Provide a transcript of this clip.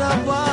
Jaraguá.